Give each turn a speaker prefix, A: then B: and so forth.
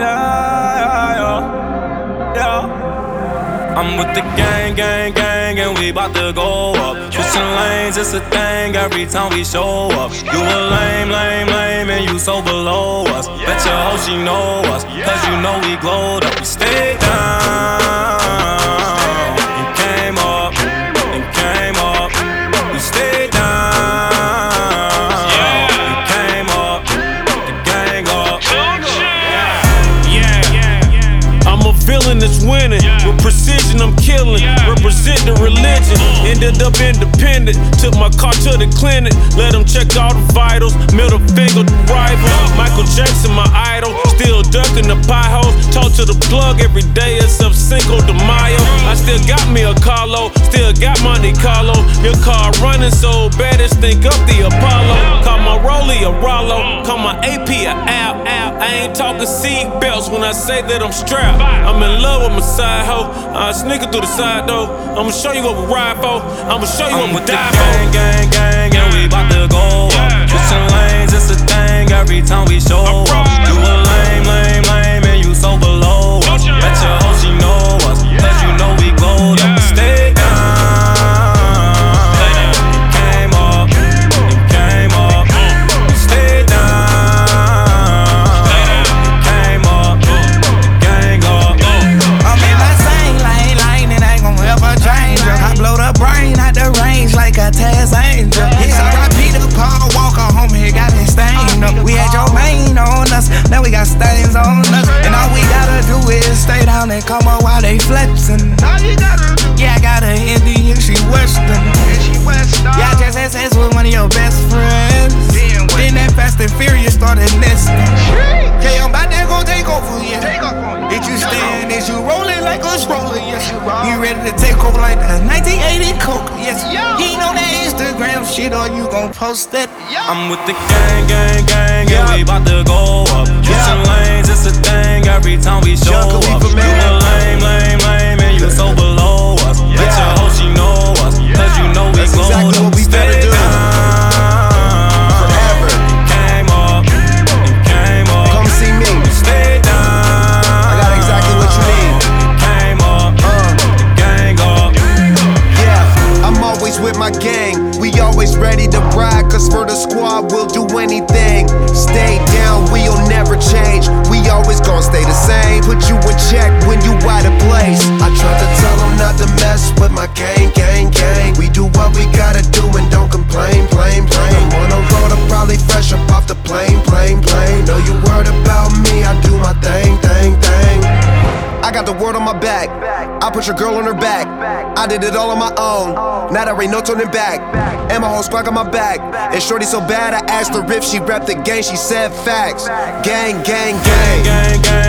A: yeah, yeah. I'm with the gang, gang, gang, and we bout to go up. Switching lanes, it's a thing every time we show up. You a lame, lame, lame, and you so below us. Bet your hoe she know us, cause you know we glowed up. We stay down.
B: That's winning. With precision, I'm killing. Represent the religion. Uh-huh. Ended up independent. Took my car to the clinic. Let them check all the vitals. Middle finger to rival. Michael Jackson, my idol. Still ducking the pie holes. Talk to the plug every day except Cinco de Mayo. I still got me a Carlo. Still got Monte Carlo. Your car running so bad, it's think up the Apollo. Call a Rollo. Call my AP a Al. I ain't talking seat belts when I say that I'm strapped. I'm in love with my side hoe. I sneak through the side door. I'ma show you what we ride for. I'ma show you
A: I'm
B: what
A: we
B: die
A: for. Gang, gang, gang, and we bout to go up. Switching lanes, it's
C: now we got stains on us. And all we gotta do is stay down and come up while they flexing. Yeah, I got a Indian, she Western. Yeah, I just had sex with one of your best friends. Rolling like a stroller? Yes, you ready to take over like the 1980 Coke? Yes, he know that Instagram shit or you gon' post it.
A: I'm with the gang, gang, gang, and we bout to go up. Switching lanes, it's a thing every time we show up.
D: Ready to ride, cause for the squad we'll do anything. Stay down, we'll never change. We always gon' stay the same. Put you in check when you out of place. I try to tell them not to mess with my gang, gang, gang. We do what we gotta do and don't complain, plain, plain. I'm on the road, I'm probably fresh up off the plane, plane, plane. Know you worried about me, I do my thing, thing, thing. I got the word on my back. I put your girl on her back. I did it all on my own. Now there ain't no turning back. And my whole squad got my back. And shorty so bad, I asked her if she rep the gang. She said facts. Gang, gang, gang.
A: Gang, gang, and